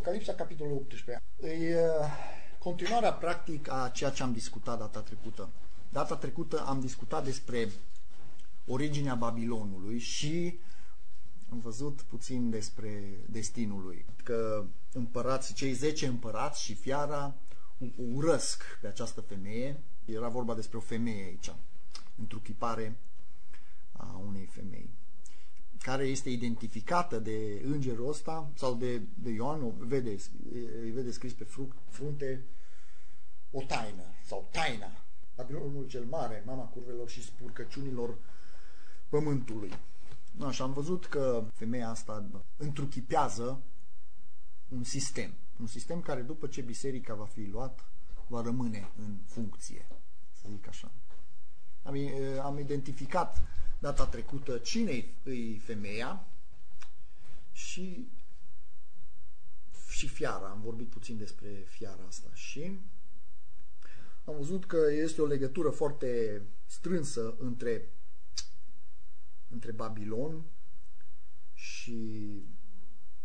Apocalipsa, capitolul 18. E continuarea practic a ceea ce am discutat data trecută. Data trecută am discutat despre originea Babilonului și am văzut puțin despre destinul lui. Că împărați, cei 10 împărați și fiara urăsc pe această femeie. Era vorba despre o femeie aici, întruchipare a unei femei care este identificată de îngerul ăsta sau de, de Ioan, o vede, îi vede scris pe frunte o taină sau taina Babilonul cel mare, mama curvelor și spurcăciunilor pământului. Așa, am văzut că femeia asta întruchipează un sistem. Un sistem care după ce biserica va fi luat, va rămâne în funcție, să zic așa. Am, am identificat data trecută cine îi femeia și, și fiara. Am vorbit puțin despre fiara asta și am văzut că este o legătură foarte strânsă între, între Babilon și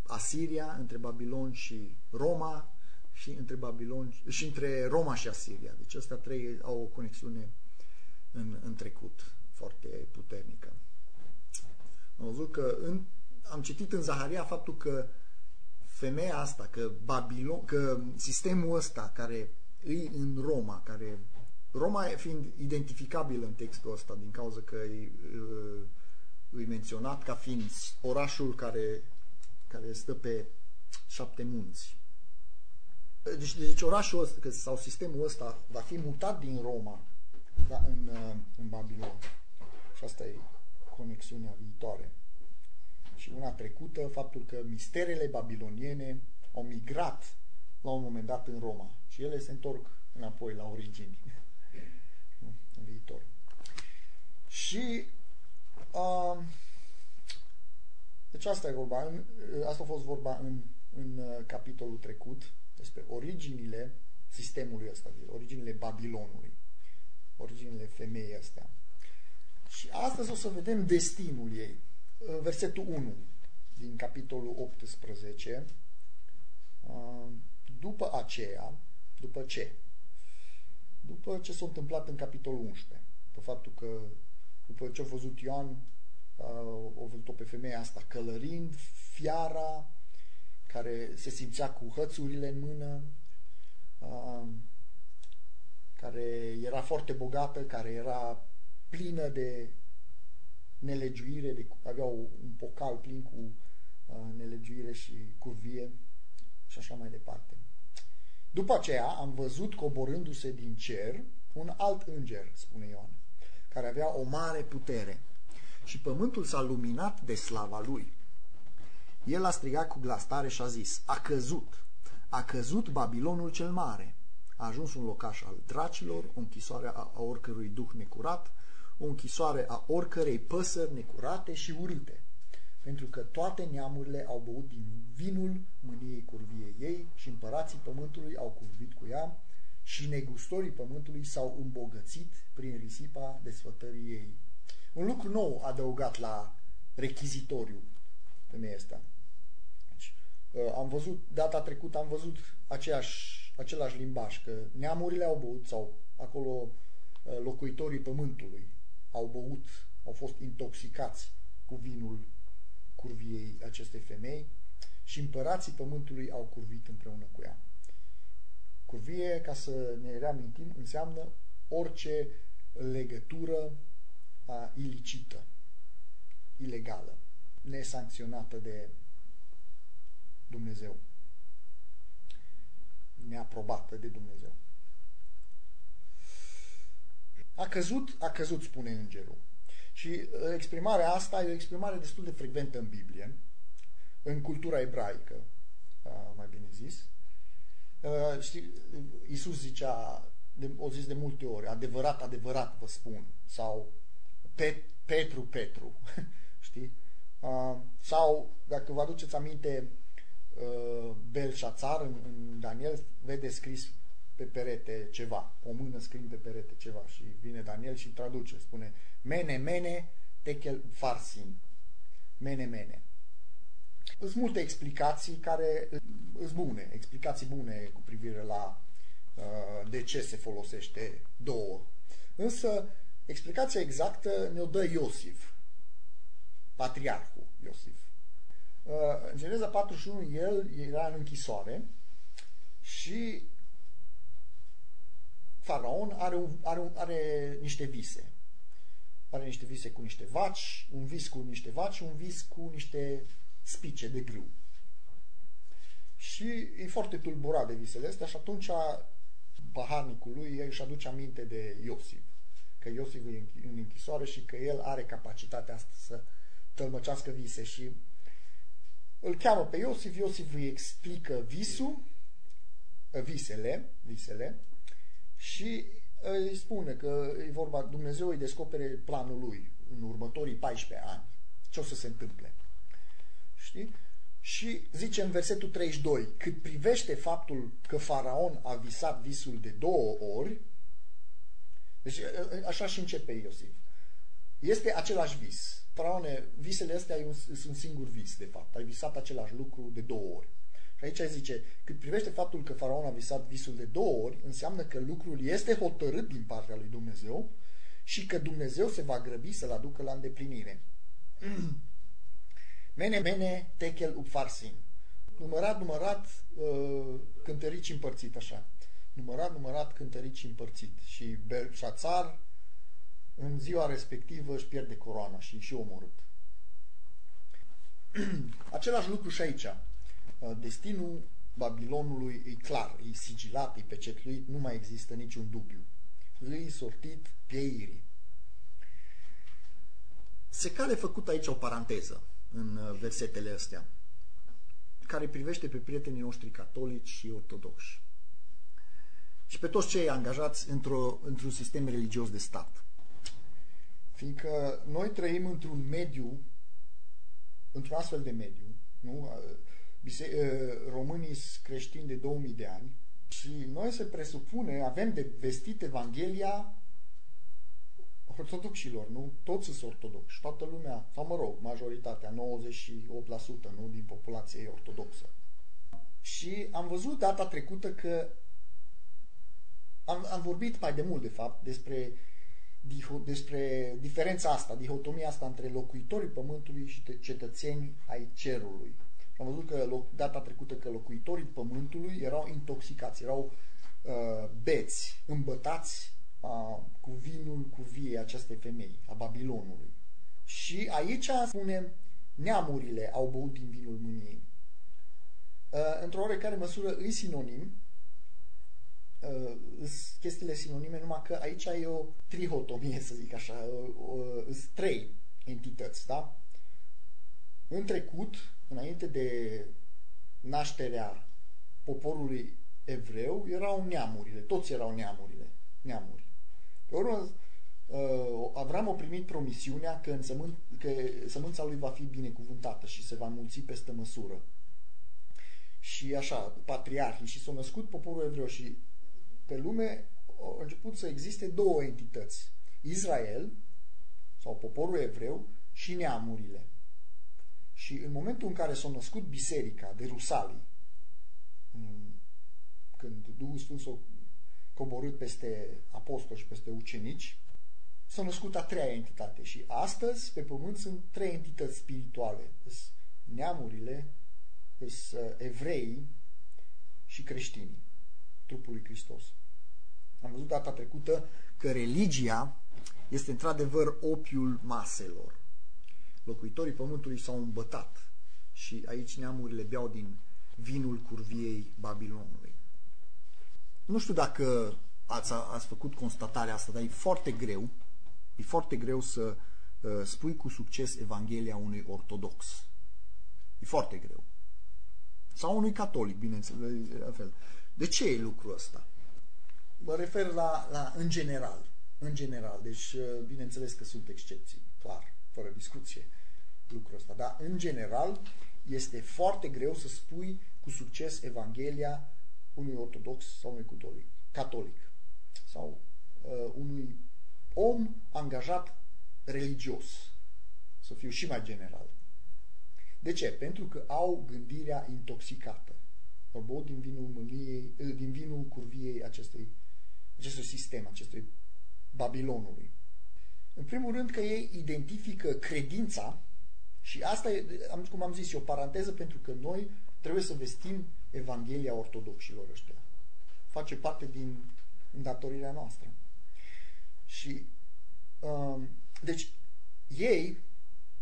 Asiria, între Babilon și Roma și între Babilon și între Roma și Asiria. Deci astea trei au o conexiune în, în trecut foarte puternică. Am văzut că în, am citit în Zaharia faptul că femeia asta, că Babilon, că sistemul ăsta care îi în Roma, care Roma fiind identificabil în textul ăsta din cauza că îi, îi menționat ca fiind orașul care, care stă pe șapte munți. Deci, deci orașul ăsta, sau sistemul ăsta va fi mutat din Roma da, în, în Babilon. Și asta e conexiunea viitoare. Și una trecută, faptul că misterele babiloniene au migrat la un moment dat în Roma și ele se întorc înapoi la origini în viitor. Și uh, deci asta e vorba, în, asta a fost vorba în, în uh, capitolul trecut despre originile sistemului ăsta, originile Babilonului, originile femeii astea. Și astăzi o să vedem destinul ei. Versetul 1 din capitolul 18. După aceea, după ce? După ce s-a întâmplat în capitolul 11. Pe faptul că după ce a văzut Ioan, a văzut-o pe femeia asta călărind, fiara, care se simțea cu hățurile în mână, care era foarte bogată, care era plină de nelegiuire, de, avea un pocal plin cu uh, nelegiuire și curvie și așa mai departe. După aceea am văzut coborându-se din cer un alt înger, spune Ioan, care avea o mare putere și pământul s-a luminat de slava lui. El a strigat cu glas tare și a zis, a căzut, a căzut Babilonul cel mare, a ajuns un locaș al dracilor, o închisoare a, a oricărui duh necurat, o închisoare a oricărei păsări necurate și urâte, pentru că toate neamurile au băut din vinul mâniei curviei ei și împărații pământului au curvit cu ea și negustorii pământului s-au îmbogățit prin risipa desfătării ei. Un lucru nou adăugat la rechizitoriu femeia asta. Deci, uh, am văzut, data trecută am văzut aceeași, același limbaj, că neamurile au băut sau acolo uh, locuitorii pământului au băut, au fost intoxicați cu vinul curviei acestei femei și împărații pământului au curvit împreună cu ea. Curvie, ca să ne reamintim, înseamnă orice legătură a, ilicită, ilegală, nesancționată de Dumnezeu, neaprobată de Dumnezeu. A căzut, a căzut, spune îngerul. Și uh, exprimarea asta e o exprimare destul de frecventă în Biblie, în cultura ebraică, uh, mai bine zis. Uh, știi, Iisus zicea, o zis de multe ori, adevărat, adevărat vă spun, sau Pet, Petru, Petru, știi? Sau, dacă vă aduceți aminte, Belșațar în, în Daniel vede scris pe perete ceva, o mână scrie pe perete ceva și vine Daniel și traduce, spune mene, mene, techel farsin, mene, mene. Sunt multe explicații care sunt bune, explicații bune cu privire la uh, de ce se folosește două. Însă, explicația exactă ne-o dă Iosif, patriarhul Iosif. Uh, în Geneza 41, el era în închisoare și faraon are, un, are, un, are niște vise. Are niște vise cu niște vaci, un vis cu niște vaci, un vis cu niște spice de grâu. Și e foarte tulburat de visele astea și atunci paharnicul lui își aduce aminte de Iosif. Că Iosif e în închisoare și că el are capacitatea asta să tălmăcească vise și îl cheamă pe Iosif, Iosif îi explică visul, visele, visele și îi spune că e vorba, Dumnezeu îi descopere planul lui în următorii 14 ani. Ce o să se întâmple? Știi? Și zice în versetul 32, cât privește faptul că Faraon a visat visul de două ori, deci așa și începe Iosif. Este același vis. Faraone, visele astea sunt un singur vis, de fapt. Ai visat același lucru de două ori. Și aici zice, cât privește faptul că faraon a visat visul de două ori, înseamnă că lucrul este hotărât din partea lui Dumnezeu și că Dumnezeu se va grăbi să-l aducă la îndeplinire. mene, mene, tekel upfarsin. Numărat, numărat, uh, cântărici împărțit așa. Numărat, numărat, cântărici împărțit. Și Belșațar, în ziua respectivă, își pierde coroana și și omorât. Același lucru și aici. Uh, destinul Babilonului e clar, e sigilat, e pecetluit, nu mai există niciun dubiu. Îi sortit pieirii. Se cale făcut aici o paranteză în uh, versetele astea, care privește pe prietenii noștri catolici și ortodoxi și pe toți cei angajați într-un într sistem religios de stat. Fiindcă noi trăim într-un mediu, într-un astfel de mediu, nu? Românii sunt creștini de 2000 de ani și noi se presupune, avem de vestit Evanghelia ortodoxilor, nu? Toți sunt ortodoxi, toată lumea, sau mă rog, majoritatea, 98% nu, din populație e ortodoxă. Și am văzut data trecută că am, am vorbit mai de mult, de fapt, despre, despre diferența asta, dihotomia asta între locuitorii pământului și cetățeni ai cerului. Am văzut că data trecută că locuitorii pământului erau intoxicați, erau uh, beți, îmbătați uh, cu vinul cu vie acestei femei, a Babilonului. Și aici spunem, neamurile au băut din vinul mâniei. Uh, într-o oarecare măsură îi sinonim, uh, chestiile sinonime, numai că aici e o trihotomie, să zic așa, uh, uh, trei entități, da? În trecut, înainte de nașterea poporului evreu, erau neamurile, toți erau neamurile, neamuri. Pe urmă, uh, Avram a primit promisiunea că, în sămân, că sămânța lui va fi binecuvântată și se va mulți peste măsură. Și așa, patriarhii, și s-a născut poporul evreu și pe lume au început să existe două entități. Israel, sau poporul evreu, și neamurile. Și în momentul în care s-a născut biserica de Rusalii, când Duhul Sfânt s-a coborât peste apostoli și peste ucenici, s-a născut a treia entitate. Și astăzi, pe pământ, sunt trei entități spirituale. Sunt neamurile, sunt uh, evrei și creștinii, trupul lui Hristos. Am văzut data trecută că religia este într-adevăr opiul maselor locuitorii pământului s-au îmbătat și aici neamurile beau din vinul curviei Babilonului. Nu știu dacă ați, ați făcut constatarea asta, dar e foarte greu, e foarte greu să uh, spui cu succes Evanghelia unui ortodox. E foarte greu. Sau unui catolic, bineînțeles. La fel. De ce e lucrul ăsta? Mă refer la, la în general. În general. Deci, uh, bineînțeles că sunt excepții, clar, fără discuție lucrul ăsta. Dar, în general, este foarte greu să spui cu succes Evanghelia unui ortodox sau unui catolic, catolic sau uh, unui om angajat religios, să fiu și mai general. De ce? Pentru că au gândirea intoxicată. Au băut din vinul, mâniei, eh, din vinul curviei acestui, acestui sistem, acestui Babilonului. În primul rând că ei identifică credința și asta e, cum am zis, e o paranteză pentru că noi trebuie să vestim Evanghelia ortodoxilor ăștia. Face parte din îndatorirea noastră. Și um, deci ei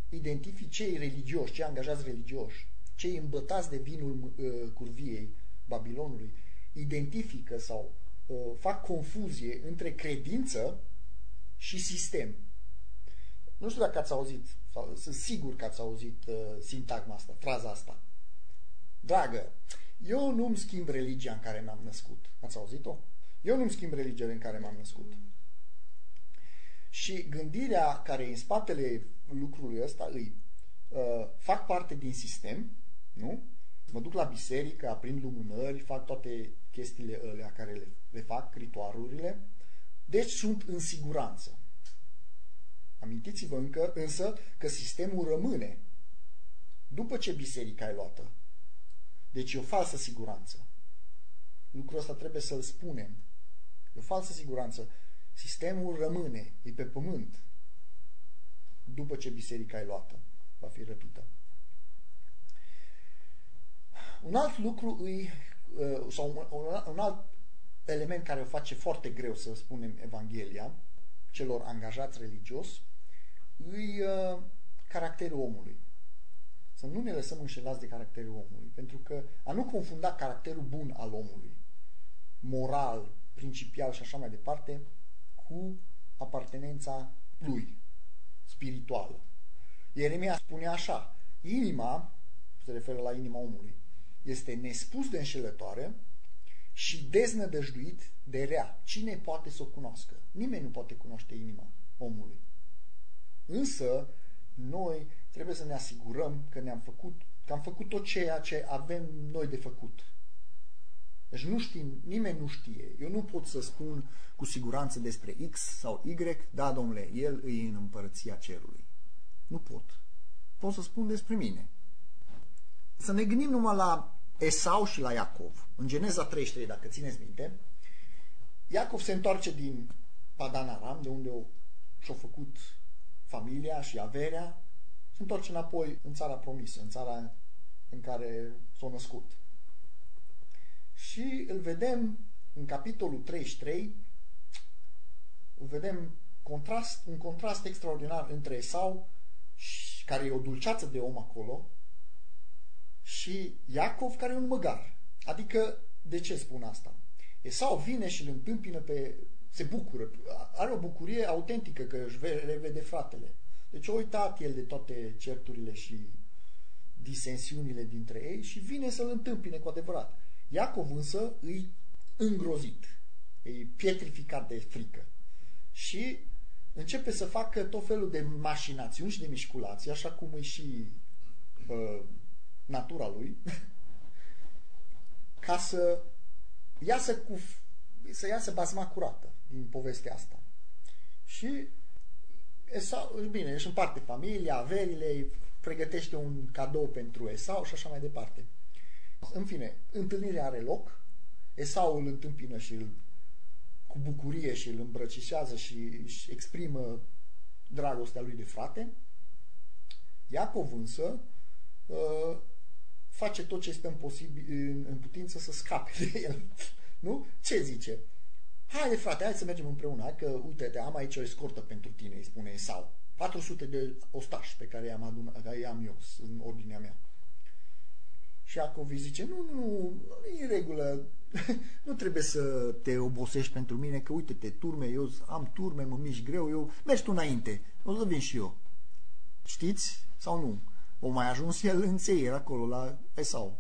identific cei religioși, cei angajați religioși, cei îmbătați de vinul uh, curviei Babilonului, identifică sau uh, fac confuzie între credință și sistem. Nu știu dacă ați auzit, sau sunt sigur că ați auzit uh, sintagma asta, fraza asta. Dragă, eu nu-mi schimb religia în care m-am născut. Ați auzit-o? Eu nu-mi schimb religia în care m-am născut. Și gândirea care e în spatele lucrului ăsta îi uh, fac parte din sistem, nu? Mă duc la biserică, aprind lumânări, fac toate chestiile alea care le, le fac, ritualurile, deci sunt în siguranță. Amintiți-vă încă, însă că sistemul rămâne după ce biserica e luată. Deci e o falsă siguranță. Lucrul ăsta trebuie să-l spunem. E o falsă siguranță. Sistemul rămâne, e pe pământ, după ce biserica e luată, va fi răpită. Un alt lucru îi, uh, sau un alt element care o face foarte greu să spunem Evanghelia celor angajați religios, îi uh, caracterul omului. Să nu ne lăsăm înșelați de caracterul omului, pentru că a nu confunda caracterul bun al omului, moral, principial și așa mai departe, cu apartenența lui, spirituală. Ieremia spune așa, inima, se referă la inima omului, este nespus de înșelătoare și deznădăjduit de rea. Cine poate să o cunoască? Nimeni nu poate cunoaște inima omului. Însă, noi trebuie să ne asigurăm că ne-am făcut, că am făcut tot ceea ce avem noi de făcut. Deci nu știm, nimeni nu știe. Eu nu pot să spun cu siguranță despre X sau Y, da, domnule, el îi în împărăția cerului. Nu pot. Pot să spun despre mine. Să ne gândim numai la Esau și la Iacov. În Geneza 33, dacă țineți minte, Iacov se întoarce din Padan Aram, de unde și-a făcut familia și averea, se întoarce înapoi în țara promisă, în țara în care s-a născut. Și îl vedem în capitolul 33, îl vedem contrast, un contrast extraordinar între Esau, care e o dulceață de om acolo, și Iacov, care e un măgar. Adică, de ce spun asta? Esau vine și îl întâmpină pe... se bucură, are o bucurie autentică că își revede fratele. Deci a uitat el de toate certurile și disensiunile dintre ei și vine să-l întâmpine cu adevărat. Iacov însă îi îngrozit, e pietrificat de frică și începe să facă tot felul de mașinațiuni și de mișculații, așa cum e și uh, natura lui, ca să iasă cu să iasă basma curată din povestea asta. Și Esau, bine, își împarte familia, averile, pregătește un cadou pentru Esau și așa mai departe. În fine, întâlnirea are loc, Esau îl întâmpină și îl, cu bucurie și îl îmbrăcișează și își exprimă dragostea lui de frate. Iacov însă uh, face tot ce este în, posibil, în, în putință să scape de el. Nu? Ce zice? Haide frate, hai să mergem împreună, hai că uite-te, am aici o escortă pentru tine, îi spune Esau. 400 de ostași pe care i-am, adunat, care i-am eu în ordinea mea. Și Iacov îi zice, nu, nu, nu, e în regulă, nu trebuie să te obosești pentru mine, că uite-te, turme, eu am turme, mă mișc greu, eu mergi tu înainte, o să vin și eu. Știți sau nu? O mai ajuns el în țeier acolo la Esau.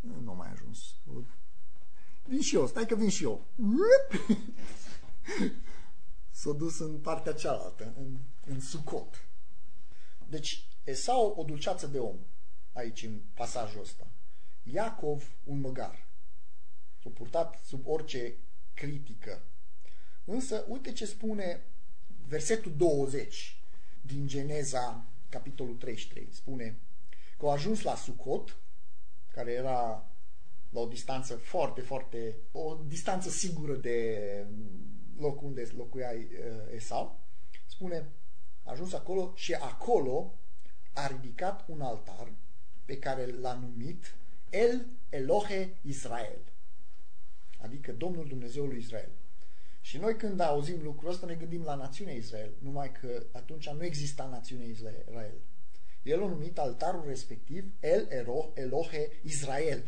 Nu mai ajuns. Vin și eu, stai că vin și eu. S-a dus în partea cealaltă, în, în Sucot. Deci, Esau o dulceață de om, aici în pasajul ăsta. Iacov un măgar. S-a purtat sub orice critică. Însă, uite ce spune versetul 20 din Geneza, capitolul 33. Spune, că au ajuns la Sucot, care era la o distanță foarte, foarte, o distanță sigură de locul unde locuia uh, Esau, spune, a ajuns acolo și acolo a ridicat un altar pe care l-a numit El Elohe Israel, adică Domnul Dumnezeului Israel. Și noi când auzim lucrul ăsta ne gândim la națiunea Israel, numai că atunci nu exista națiunea Israel. El a numit altarul respectiv El Elohe Israel,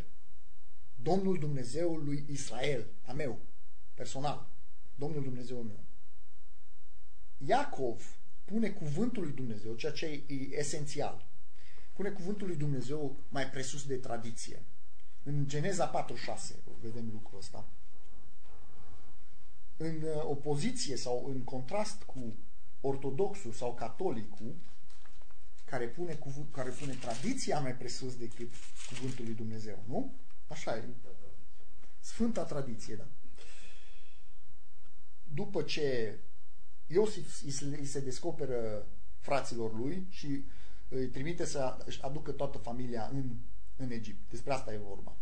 Domnul Dumnezeul lui Israel, a meu, personal, Domnul Dumnezeul meu. Iacov pune cuvântul lui Dumnezeu, ceea ce e esențial. Pune cuvântul lui Dumnezeu mai presus de tradiție. În Geneza 4.6 vedem lucrul ăsta. În uh, opoziție sau în contrast cu ortodoxul sau catolicul, care pune, cuvânt, care pune tradiția mai presus decât cuvântul lui Dumnezeu, nu? Așa e. Sfânta tradiție, da. După ce Iosif îi se descoperă fraților lui și îi trimite să aducă toată familia în, în Egipt. Despre asta e vorba.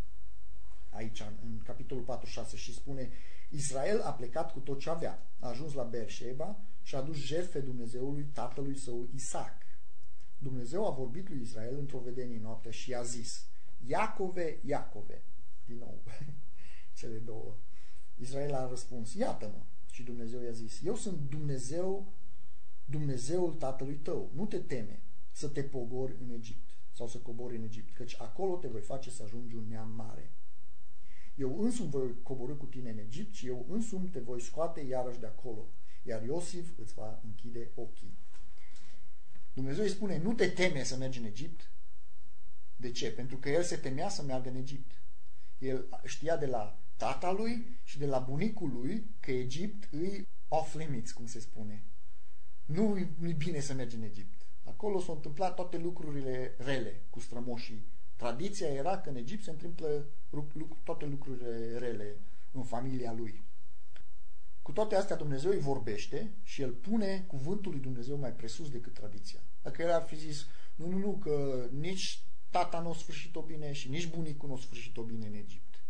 Aici, în capitolul 46 și spune Israel a plecat cu tot ce avea. A ajuns la Beersheba și a adus jertfe Dumnezeului tatălui său Isaac. Dumnezeu a vorbit lui Israel într-o vedenie noapte și a zis Iacove, Iacove. Din nou, cele două. Israel a răspuns, iată-mă. Și Dumnezeu i-a zis, eu sunt Dumnezeu, Dumnezeul tatălui tău. Nu te teme să te pogori în Egipt sau să cobori în Egipt, căci acolo te voi face să ajungi un neam mare. Eu însumi voi coborâ cu tine în Egipt și eu însumi te voi scoate iarăși de acolo, iar Iosif îți va închide ochii. Dumnezeu îi spune, nu te teme să mergi în Egipt. De ce? Pentru că el se temea să meargă în Egipt. El știa de la tata lui și de la bunicul lui că Egipt îi off limits, cum se spune. Nu e bine să mergi în Egipt. Acolo s-au întâmplat toate lucrurile rele cu strămoșii. Tradiția era că în Egipt se întâmplă toate lucrurile rele în familia lui. Cu toate astea Dumnezeu îi vorbește și el pune cuvântul lui Dumnezeu mai presus decât tradiția. Dacă el ar fi zis, nu, nu, nu, că nici tata nu a sfârșit-o bine și nici bunicul nu a sfârșit-o bine în Egipt.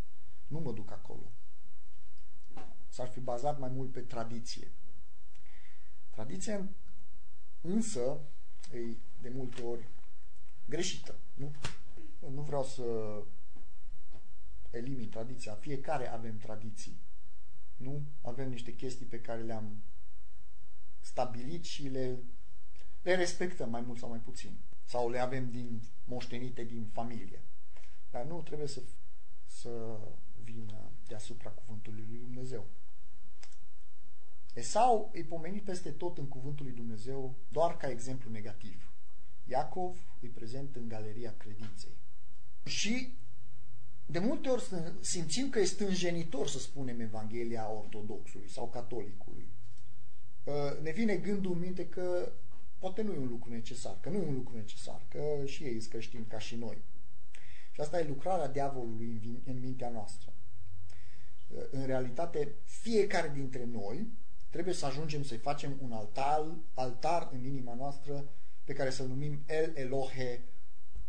Nu mă duc acolo. S-ar fi bazat mai mult pe tradiție. Tradiția însă e de multe ori greșită. Nu, nu vreau să elimin tradiția. Fiecare avem tradiții. Nu? Avem niște chestii pe care le-am stabilit și le, le respectăm mai mult sau mai puțin. Sau le avem din moștenite din familie. Dar nu trebuie să, să vină deasupra cuvântului lui Dumnezeu. Esau îi pomenit peste tot în cuvântul lui Dumnezeu doar ca exemplu negativ. Iacov îi prezent în galeria credinței. Și de multe ori simțim că este stânjenitor să spunem Evanghelia ortodoxului sau catolicului. Uh, ne vine gândul în minte că poate nu e un lucru necesar, că nu e un lucru necesar, că și ei sunt creștini ca și noi. Și asta e lucrarea diavolului în mintea noastră. Uh, în realitate, fiecare dintre noi trebuie să ajungem să-i facem un altar, altar în inima noastră pe care să-l numim El Elohe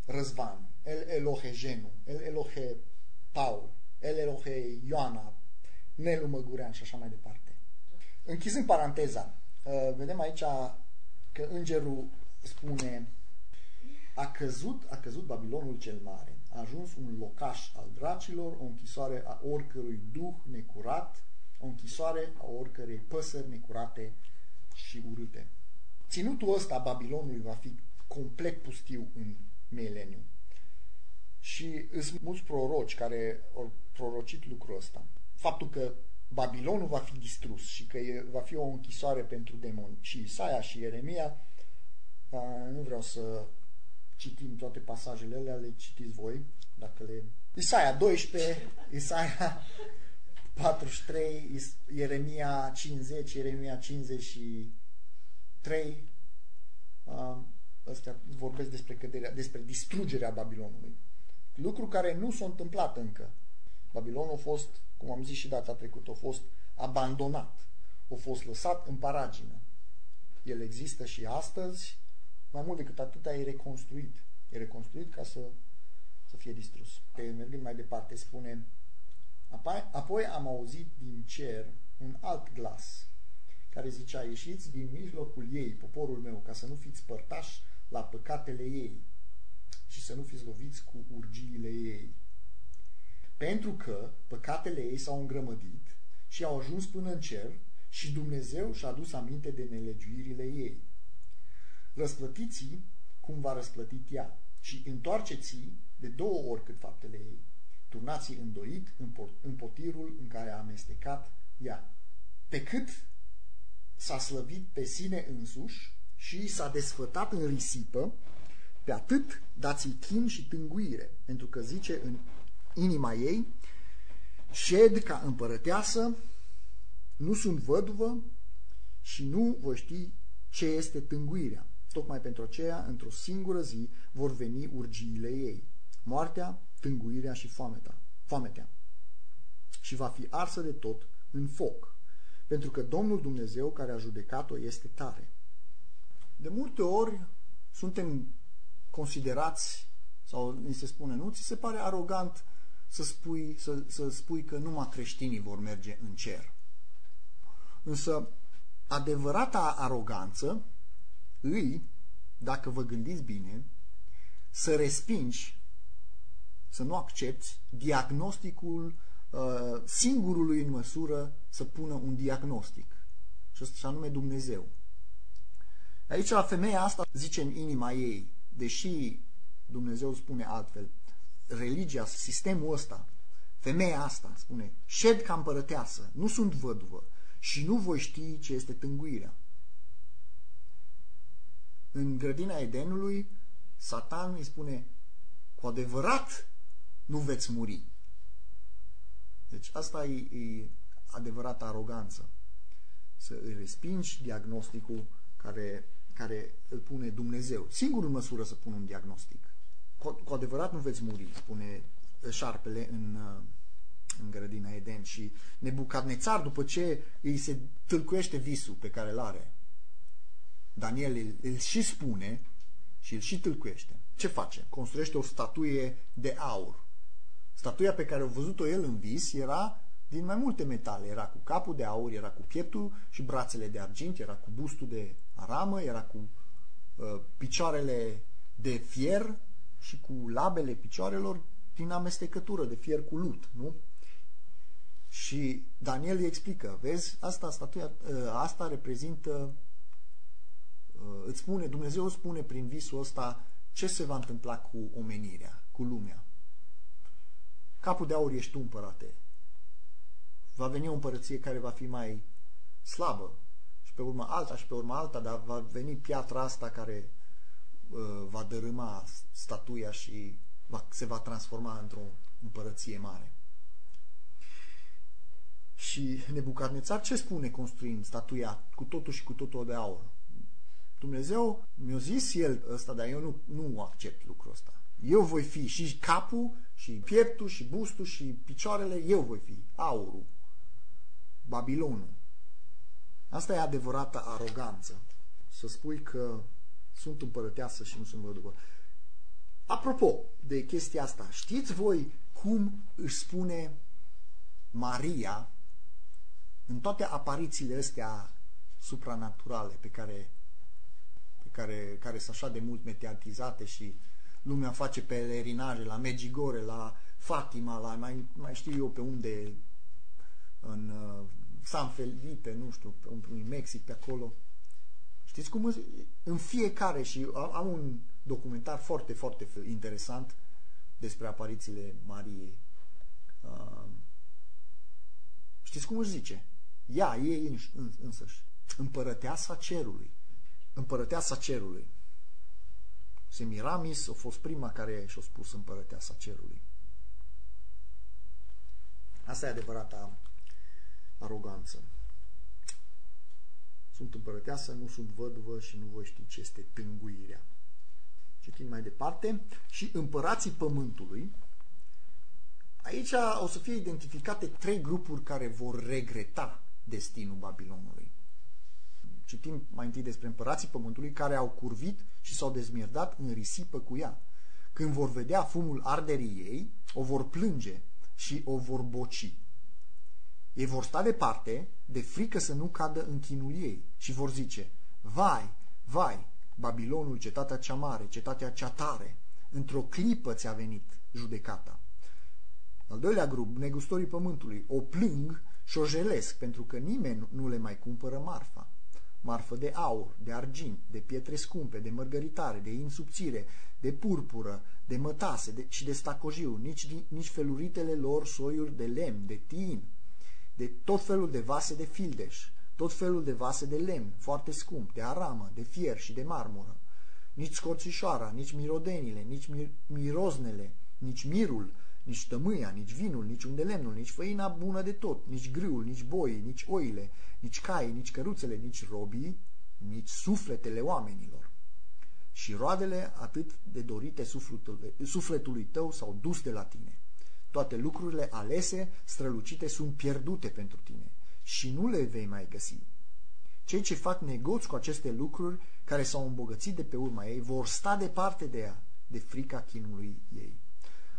Răzvan, El Elohe Genu, El Elohe Paul, El Elohe Ioana, Nelu Măgurean și așa mai departe. Închizând paranteza, uh, vedem aici că îngerul spune a căzut, a căzut Babilonul cel mare, a ajuns un locaș al dracilor, o închisoare a oricărui duh necurat, o închisoare a oricărei păsări necurate și urâte. Ținutul ăsta a Babilonului va fi complet pustiu în mileniu. Și sunt mulți proroci care au prorocit lucrul ăsta. Faptul că Babilonul va fi distrus și că va fi o închisoare pentru demoni. Și Isaia și Ieremia, nu vreau să citim toate pasajele alea, le citiți voi, dacă le... Isaia 12, Isaia 43, Ieremia 50, Ieremia 53, ăstea vorbesc despre căderea, despre distrugerea Babilonului. Lucru care nu s-a întâmplat încă. Babilonul a fost, cum am zis și data trecută, a fost abandonat, a fost lăsat în paragină. El există și astăzi, mai mult decât atât e reconstruit. E reconstruit ca să, să fie distrus. Pe, mergând mai departe, spune apoi, apoi am auzit din cer un alt glas care zicea, ieșiți din mijlocul ei, poporul meu, ca să nu fiți părtași la păcatele ei și să nu fiți loviți cu urgiile ei. Pentru că păcatele ei s-au îngrămădit și au ajuns până în cer și Dumnezeu și-a adus aminte de nelegiuirile ei. Răsplătiți cum va răsplătit ea și întoarceți de două ori cât faptele ei. Turnați îndoit în potirul în care a amestecat ea. Pe cât s-a slăvit pe sine însuși și s-a desfătat în risipă, pe atât dați-i chin și tânguire, pentru că zice în inima ei, șed ca împărăteasă, nu sunt văduvă și nu vă ști ce este tânguirea. Tocmai pentru aceea, într-o singură zi, vor veni urgiile ei. Moartea, tânguirea și foamea, foametea. Și va fi arsă de tot în foc, pentru că Domnul Dumnezeu care a judecat-o este tare. De multe ori suntem considerați, sau ni se spune, nu? Ți se pare arogant să spui, să, să spui că numai creștinii vor merge în cer. Însă, adevărata aroganță îi, dacă vă gândiți bine, să respingi, să nu accepti diagnosticul uh, singurului în măsură să pună un diagnostic, și anume Dumnezeu. Aici la femeia asta zice în inima ei, deși Dumnezeu spune altfel, religia, sistemul ăsta, femeia asta spune, șed ca împărăteasă, nu sunt văduvă și nu voi ști ce este tânguirea. În grădina Edenului, Satan îi spune, cu adevărat nu veți muri. Deci asta e, e adevărată aroganță. Să îi respingi diagnosticul care, care îl pune Dumnezeu. Singurul măsură să pună un diagnostic. Cu, cu adevărat nu veți muri, spune șarpele în, în grădina Eden. Și Nebucadnețar, după ce îi se tâlcuiește visul pe care îl are, Daniel îl, îl și spune și îl și tâlcuiește. Ce face? Construiește o statuie de aur. Statuia pe care o văzut-o el în vis era din mai multe metale. Era cu capul de aur, era cu pieptul și brațele de argint, era cu bustul de aramă, era cu uh, picioarele de fier și cu labele picioarelor din amestecătură de fier cu lut, nu? Și Daniel îi explică, vezi, asta, statuia, uh, asta reprezintă Uh, îți spune, Dumnezeu îți spune prin visul ăsta ce se va întâmpla cu omenirea, cu lumea. Capul de aur ești tu, împărate. Va veni o împărăție care va fi mai slabă și pe urmă alta și pe urmă alta, dar va veni piatra asta care uh, va dărâma statuia și va, se va transforma într-o împărăție mare. Și Nebucadnețar ce spune construind statuia cu totul și cu totul de aur? Dumnezeu mi-a zis el ăsta, dar eu nu, nu accept lucrul ăsta. Eu voi fi și capul, și pieptul, și bustul, și picioarele, eu voi fi aurul, Babilonul. Asta e adevărată aroganță. Să spui că sunt împărăteasă și nu sunt văduvă. Apropo de chestia asta, știți voi cum își spune Maria în toate aparițiile astea supranaturale pe care care, care sunt așa de mult mediatizate și lumea face pelerinaje la Megigore, la Fatima, la mai, mai știu eu pe unde, în uh, San Felipe, nu știu, în Mexic, pe acolo. Știți cum? În fiecare, și am un documentar foarte, foarte interesant despre aparițiile Mariei. Uh, știți cum își zice? Ea, ei însăși, împărăteasa cerului împărăteasa cerului. Semiramis a fost prima care și-a spus împărăteasa cerului. Asta e adevărata aroganță. Sunt împărăteasă, nu sunt văduvă și nu voi ști ce este tânguirea. Citim mai departe. Și împărații pământului. Aici o să fie identificate trei grupuri care vor regreta destinul Babilonului. Citim mai întâi despre împărații pământului care au curvit și s-au dezmierdat în risipă cu ea. Când vor vedea fumul arderii ei, o vor plânge și o vor boci. Ei vor sta departe, de frică să nu cadă în chinul ei și vor zice, Vai, vai, Babilonul, cetatea cea mare, cetatea cea tare, într-o clipă ți-a venit judecata. Al doilea grup, negustorii pământului, o plâng și o jelesc pentru că nimeni nu le mai cumpără marfa. Marfă de aur, de argint, de pietre scumpe, de mărgăritare, de in subțire, de purpură, de mătase de, și de stacojiu, nici, nici feluritele lor soiuri de lemn, de tin, de tot felul de vase de fildeș, tot felul de vase de lemn, foarte scump, de aramă, de fier și de marmură. Nici scorțișoara, nici mirodenile, nici mir miroznele, nici mirul, nici tămâia, nici vinul, nici undelemnul, nici făina bună de tot, nici grâul, nici boii, nici oile, nici caii, nici căruțele, nici robii, nici sufletele oamenilor. Și roadele atât de dorite sufletului, sufletului tău s-au dus de la tine. Toate lucrurile alese, strălucite, sunt pierdute pentru tine și nu le vei mai găsi. Cei ce fac negoți cu aceste lucruri, care s-au îmbogățit de pe urma ei, vor sta departe de ea, de frica chinului ei.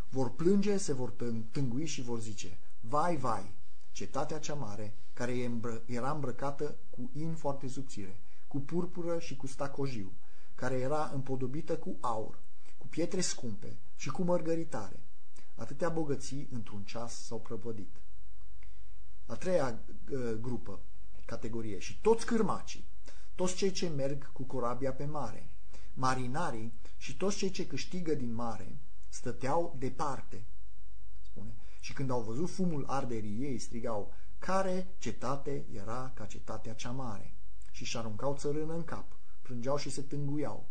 Vor plânge, se vor tângui și vor zice, vai, vai, cetatea cea mare, care era îmbrăcată cu in foarte subțire, cu purpură și cu stacojiu, care era împodobită cu aur, cu pietre scumpe și cu mărgăritare. Atâtea bogății într-un ceas s-au prăpădit. A treia uh, grupă, categorie, și toți cârmacii, toți cei ce merg cu corabia pe mare, marinarii și toți cei ce câștigă din mare, stăteau departe, spune, și când au văzut fumul arderii ei, strigau, care cetate era ca cetatea cea mare? Și și aruncau țărână în cap, plângeau și se tânguiau,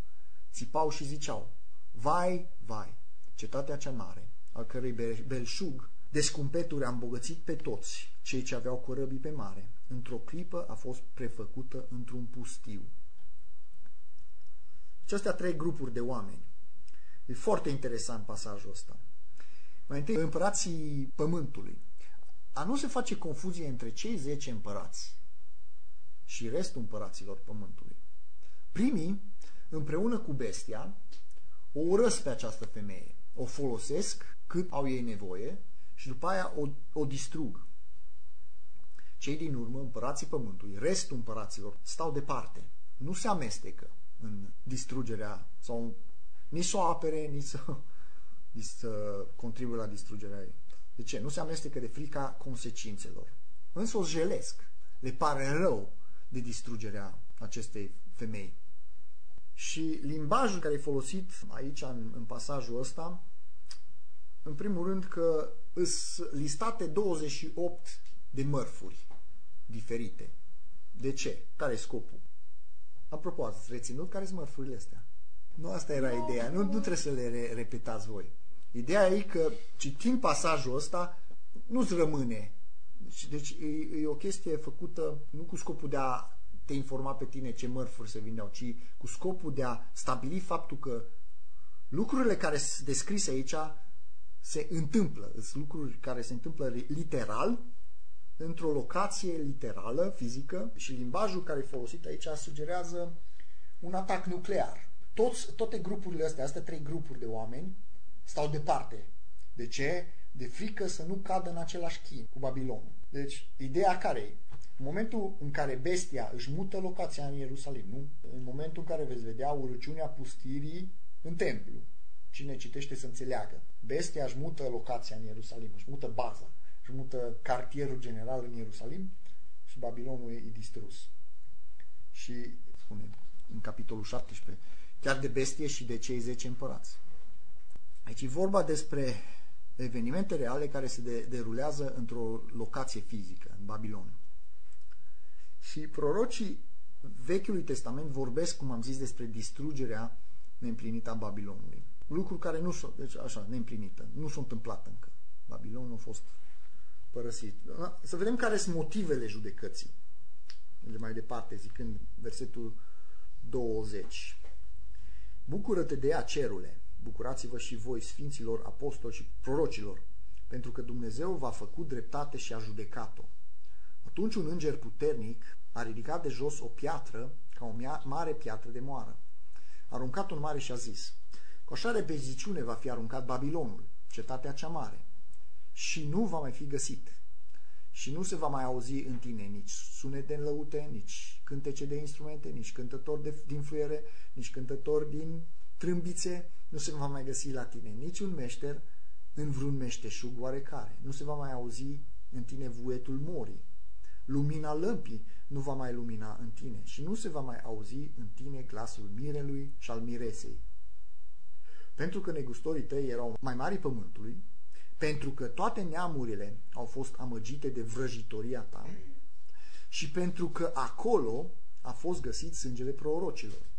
țipau și ziceau, vai, vai, cetatea cea mare, al cărei belșug Descumpeturi a îmbogățit pe toți cei ce aveau corăbii pe mare. Într-o clipă a fost prefăcută într-un pustiu. Acestea trei grupuri de oameni. E foarte interesant pasajul ăsta. Mai întâi, împărații pământului. A nu se face confuzie între cei zece împărați și restul împăraților pământului. Primii, împreună cu bestia, o urăsc pe această femeie. O folosesc cât au ei nevoie și după aia o, o distrug. Cei din urmă, împărații pământului, restul împăraților, stau departe. Nu se amestecă în distrugerea sau nici să o apere, nici să, nici să contribuie la distrugerea ei. De ce? Nu se amestecă de frica consecințelor. Însă o jelesc. Le pare rău de distrugerea acestei femei. Și limbajul care e folosit aici în, în pasajul ăsta, în primul rând că îs listate 28 de mărfuri diferite. De ce? Care e scopul? Apropo, ați reținut care sunt mărfurile astea? Nu asta era ideea, nu, nu trebuie să le re repetați voi. Ideea e că citind pasajul ăsta nu-ți rămâne. Deci, deci e, e o chestie făcută nu cu scopul de a te informa pe tine ce mărfuri se vindeau, ci cu scopul de a stabili faptul că lucrurile care sunt descrise aici se întâmplă. Sunt lucruri care se întâmplă literal, într-o locație literală, fizică, și limbajul care e folosit aici sugerează un atac nuclear. Toți, toate grupurile astea, astea trei grupuri de oameni, stau departe. De ce? De frică să nu cadă în același chin cu Babilonul. Deci, ideea care e? În momentul în care bestia își mută locația în Ierusalim, nu? În momentul în care veți vedea urăciunea pustirii în templu, Cine citește să înțeleagă. Bestia își mută locația în Ierusalim, își mută baza, își mută cartierul general în Ierusalim și Babilonul e distrus. Și spune în capitolul 17, chiar de bestie și de cei 10 împărați. Aici e vorba despre evenimente reale care se de, derulează într-o locație fizică, în Babilon. Și prorocii Vechiului Testament vorbesc, cum am zis, despre distrugerea neîmplinită a Babilonului lucruri care nu sunt, deci așa, neîmplinită, nu s-au întâmplat încă. Babilonul a fost părăsit. Să vedem care sunt motivele judecății. De mai departe, zicând versetul 20. Bucură-te de ea, cerule, bucurați-vă și voi, sfinților, apostoli și prorocilor, pentru că Dumnezeu v-a făcut dreptate și a judecat-o. Atunci un înger puternic a ridicat de jos o piatră ca o mare piatră de moară. A aruncat-o în mare și a zis, Cu așa repeziciune va fi aruncat Babilonul, cetatea cea mare, și nu va mai fi găsit. Și nu se va mai auzi în tine nici sunete înlăute, nici cântece de instrumente, nici cântători de, din fluiere, nici cântători din trâmbițe, nu se va mai găsi la tine niciun meșter în vreun meșteșug oarecare. Nu se va mai auzi în tine vuetul morii. Lumina lămpii nu va mai lumina în tine și nu se va mai auzi în tine glasul mirelui și al miresei. Pentru că negustorii tăi erau mai mari pământului, pentru că toate neamurile au fost amăgite de vrăjitoria ta și pentru că acolo a fost găsit sângele prorocilor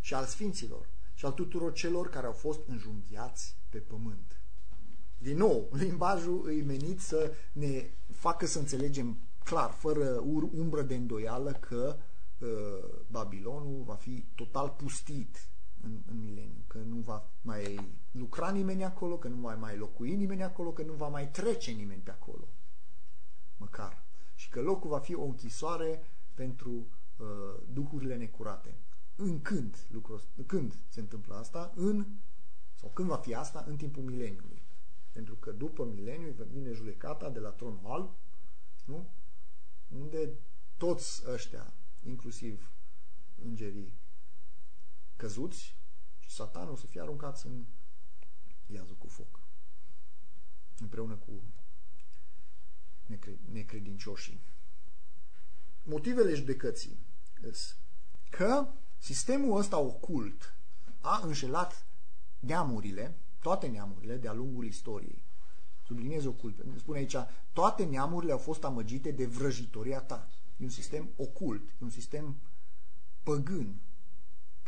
și al sfinților și al tuturor celor care au fost înjunghiați pe pământ. Din nou, limbajul îi menit să ne facă să înțelegem clar, fără umbră de îndoială, că uh, Babilonul va fi total pustit în, în mileniu, că nu va mai lucra nimeni acolo, că nu va mai locui nimeni acolo, că nu va mai trece nimeni pe acolo. Măcar. Și că locul va fi o închisoare pentru uh, duhurile necurate. În când, lucrul, când se întâmplă asta? În, sau când va fi asta? În timpul mileniului. Pentru că după mileniu vine judecata de la tronul alb, nu? Unde toți ăștia, inclusiv îngerii căzuți și satanul să fie aruncați în iazul cu foc. Împreună cu necredincioșii. Motivele judecății că sistemul ăsta ocult a înșelat neamurile, toate neamurile de-a lungul istoriei. Subliniez ocult. Spune aici, toate neamurile au fost amăgite de vrăjitoria ta. E un sistem ocult, e un sistem păgân,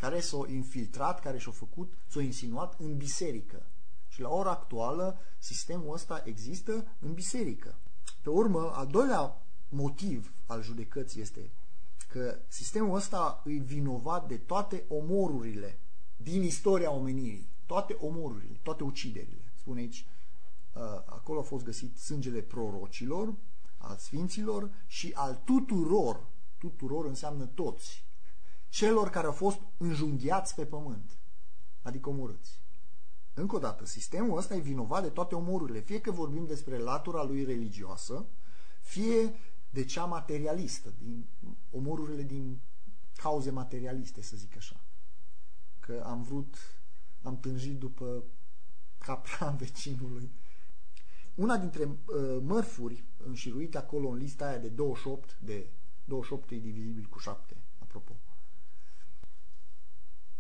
care s-a infiltrat, care și-a făcut, s-a insinuat în biserică. Și la ora actuală, sistemul ăsta există în biserică. Pe urmă, al doilea motiv al judecății este că sistemul ăsta îi vinovat de toate omorurile din istoria omenirii. Toate omorurile, toate uciderile. Spune aici, uh, acolo a fost găsit sângele prorocilor, al sfinților și al tuturor, tuturor înseamnă toți, celor care au fost înjunghiați pe pământ, adică omorâți. Încă o dată, sistemul ăsta e vinovat de toate omorurile, fie că vorbim despre latura lui religioasă, fie de cea materialistă, din omorurile din cauze materialiste, să zic așa. Că am vrut, am tânjit după capra vecinului. Una dintre uh, mărfuri înșiruite acolo în lista aia de 28, de 28 e divizibil cu 7, apropo.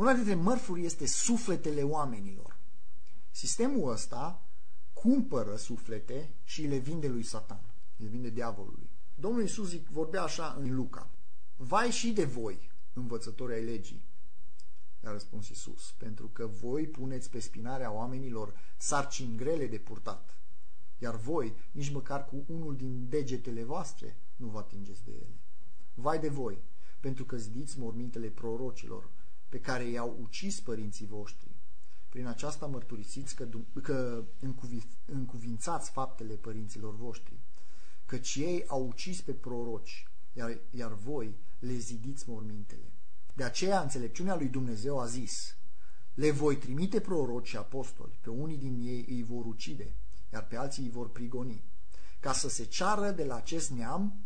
Una dintre mărfuri este sufletele oamenilor. Sistemul ăsta cumpără suflete și le vinde lui Satan, le vinde diavolului. Domnul Iisus vorbea așa în Luca. Vai și de voi, învățători ai legii, a răspuns Iisus, pentru că voi puneți pe spinarea oamenilor sarcini grele de purtat, iar voi, nici măcar cu unul din degetele voastre, nu vă atingeți de ele. Vai de voi, pentru că zidiți mormintele prorocilor, pe care i-au ucis părinții voștri. Prin aceasta mărturisiți că, că încuvințați faptele părinților voștri căci ei au ucis pe proroci, iar, iar voi le zidiți mormintele. De aceea înțelepciunea lui Dumnezeu a zis, le voi trimite proroci și apostoli, pe unii din ei îi vor ucide, iar pe alții îi vor prigoni, ca să se ceară de la acest neam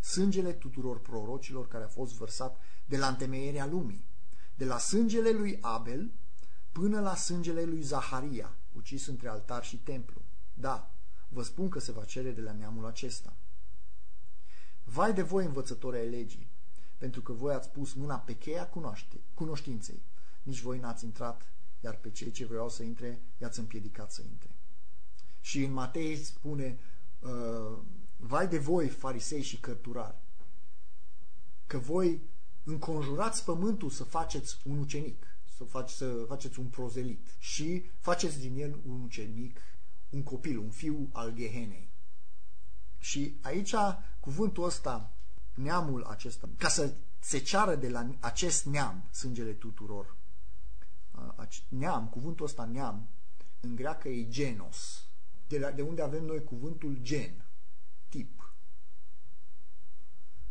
sângele tuturor prorocilor care a fost vărsat de la întemeierea lumii, de la sângele lui Abel până la sângele lui Zaharia, ucis între altar și templu. Da, Vă spun că se va cere de la neamul acesta. Vai de voi, învățători ai legii, pentru că voi ați pus mâna pe cheia cunoaște, cunoștinței. Nici voi n-ați intrat, iar pe cei ce vreau să intre, i-ați împiedicat să intre. Și în Matei spune, uh, vai de voi, farisei și cărturari, că voi înconjurați pământul să faceți un ucenic, să, faci, să faceți un prozelit și faceți din el un ucenic un copil, un fiu al Gehenei. Și aici cuvântul ăsta, neamul acesta, ca să se ceară de la acest neam sângele tuturor. Neam, cuvântul ăsta neam, în greacă e genos, de, la, de unde avem noi cuvântul gen, tip.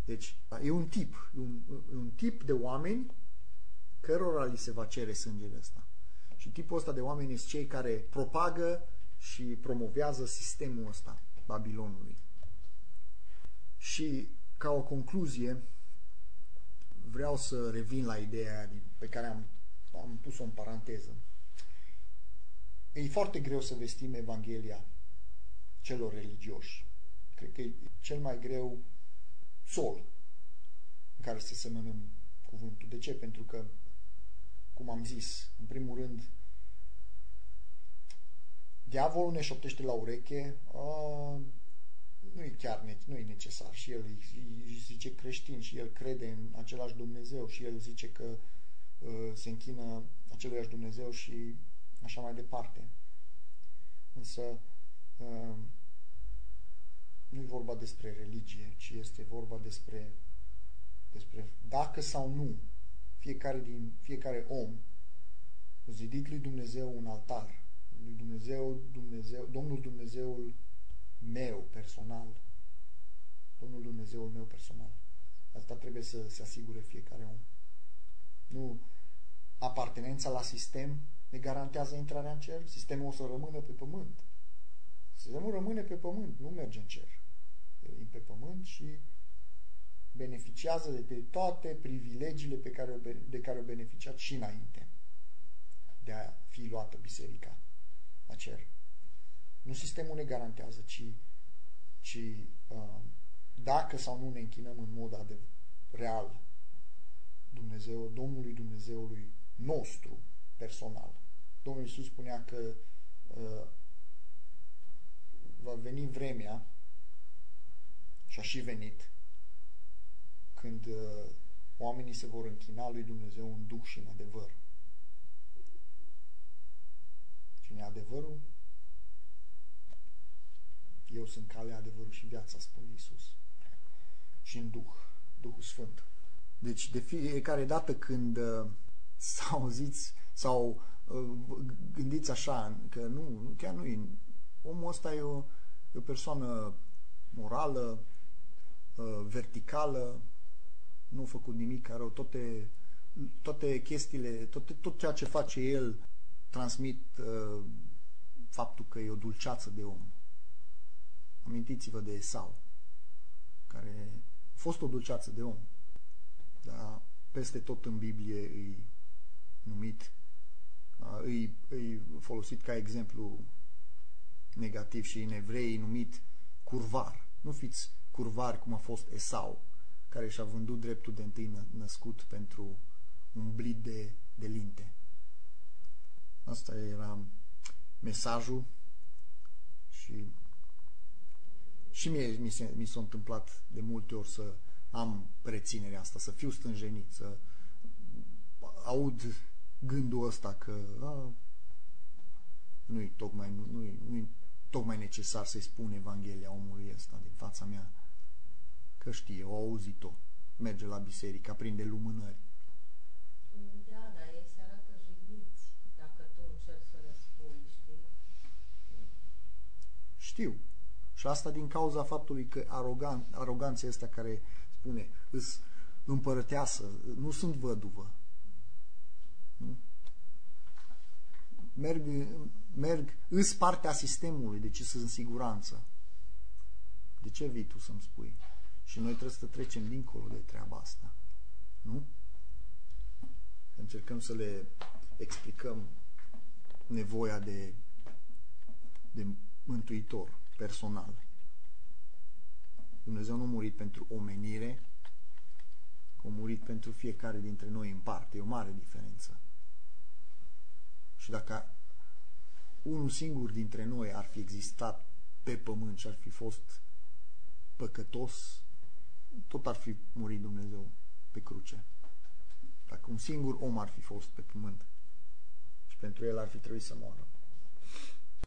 Deci, e un tip, un, un tip de oameni cărora li se va cere sângele ăsta. Și tipul ăsta de oameni sunt cei care propagă și promovează sistemul ăsta Babilonului. Și ca o concluzie, vreau să revin la ideea pe care am, am pus-o în paranteză. E foarte greu să vestim Evanghelia celor religioși. Cred că e cel mai greu sol în care să semănăm cuvântul. De ce? Pentru că, cum am zis, în primul rând, diavolul ne șoptește la ureche, nu e chiar nu e necesar și el îi zice creștin și el crede în același Dumnezeu și el zice că uh, se închină aceluiași Dumnezeu și așa mai departe. Însă uh, nu e vorba despre religie, ci este vorba despre, despre dacă sau nu fiecare, din, fiecare om zidit lui Dumnezeu un altar, lui Dumnezeu, Dumnezeu, Domnul Dumnezeul meu personal, Domnul Dumnezeul meu personal. Asta trebuie să se asigure fiecare om. Nu apartenența la sistem ne garantează intrarea în cer. Sistemul o să rămână pe pământ. Sistemul rămâne pe pământ, nu merge în cer. E pe pământ și beneficiază de toate privilegiile pe care, de care au beneficiat și înainte de a fi luată biserica la cer. Nu sistemul ne garantează, ci, ci uh, dacă sau nu ne închinăm în mod real Dumnezeu, Domnului Dumnezeului nostru personal. Domnul Iisus spunea că uh, va veni vremea și a și venit când uh, oamenii se vor închina lui Dumnezeu în duh și în adevăr. Cine adevărul? Eu sunt calea, adevărul și viața, spune Iisus. Și în Duh, Duhul Sfânt. Deci de fiecare dată când uh, s-au auziți sau uh, gândiți așa, că nu, chiar nu e, omul ăsta e o, e o persoană morală, uh, verticală, nu a făcut nimic rău, toate, toate chestiile, toate, tot ceea ce face el transmit uh, faptul că e o dulceață de om. Amintiți-vă de Esau, care a fost o dulceață de om, dar peste tot în Biblie îi numit, îi, îi folosit ca exemplu negativ și în evrei numit curvar. Nu fiți curvari cum a fost Esau, care și-a vândut dreptul de întâi născut pentru un blid de, de linte. Asta era mesajul și și mie mi, se, mi s-a întâmplat de multe ori să am reținerea asta, să fiu stânjenit, să aud gândul ăsta că nu-i tocmai, nu, nu-i, nu tocmai necesar să-i spun Evanghelia omului ăsta din fața mea. Că știe, o auzit-o. Merge la biserică, aprinde lumânări. Da, dar ei se arată jigniți dacă tu încerci să le spui, știi? Știu. Și asta din cauza faptului că arogan, aroganța asta care spune, îs împărăteasă, nu sunt văduvă. Nu? Merg, merg, îs partea sistemului, deci sunt în siguranță. De ce vii tu să-mi spui? Și noi trebuie să trecem dincolo de treaba asta. Nu? Încercăm să le explicăm nevoia de, de mântuitor personal. Dumnezeu nu a murit pentru omenire, a murit pentru fiecare dintre noi în parte. E o mare diferență. Și dacă unul singur dintre noi ar fi existat pe pământ și ar fi fost păcătos, tot ar fi murit Dumnezeu pe cruce. Dacă un singur om ar fi fost pe pământ și pentru el ar fi trebuit să moară.